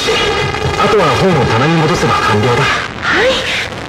しあとは本を棚に戻せば完了だ。はい。